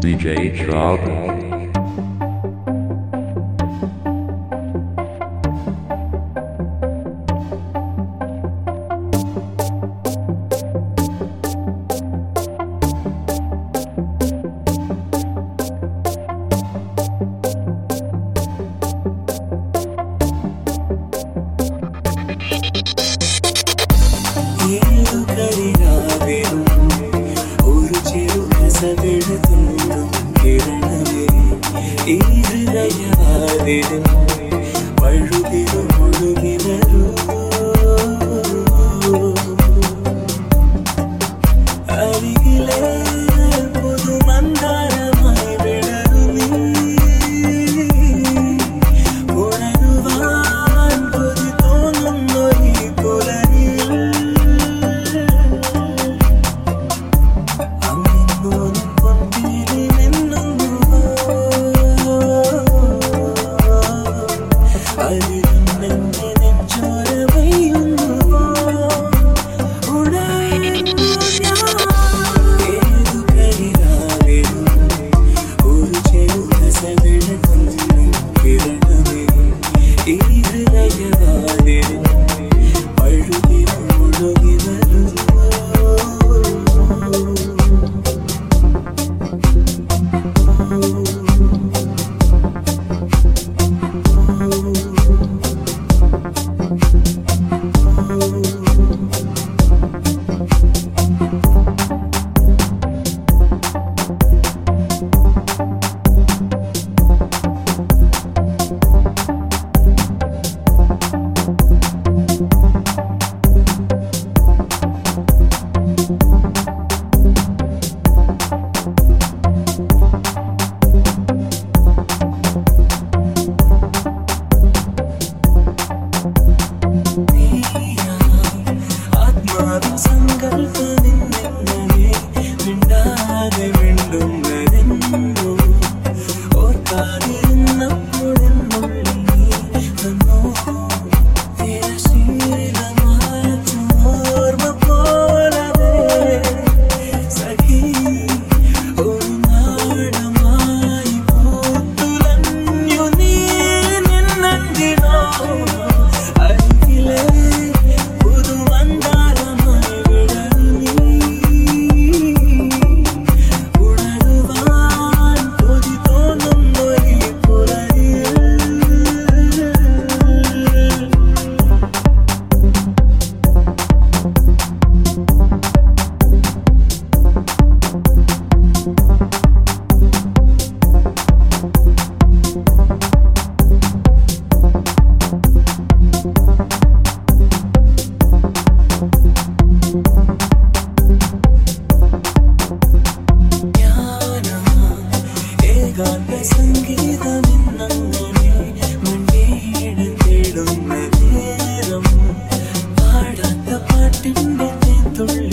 DJ Trog. நிறையாதிடும் பழுதிடும் முழுகினரோ அருகிலே തേടുന്ന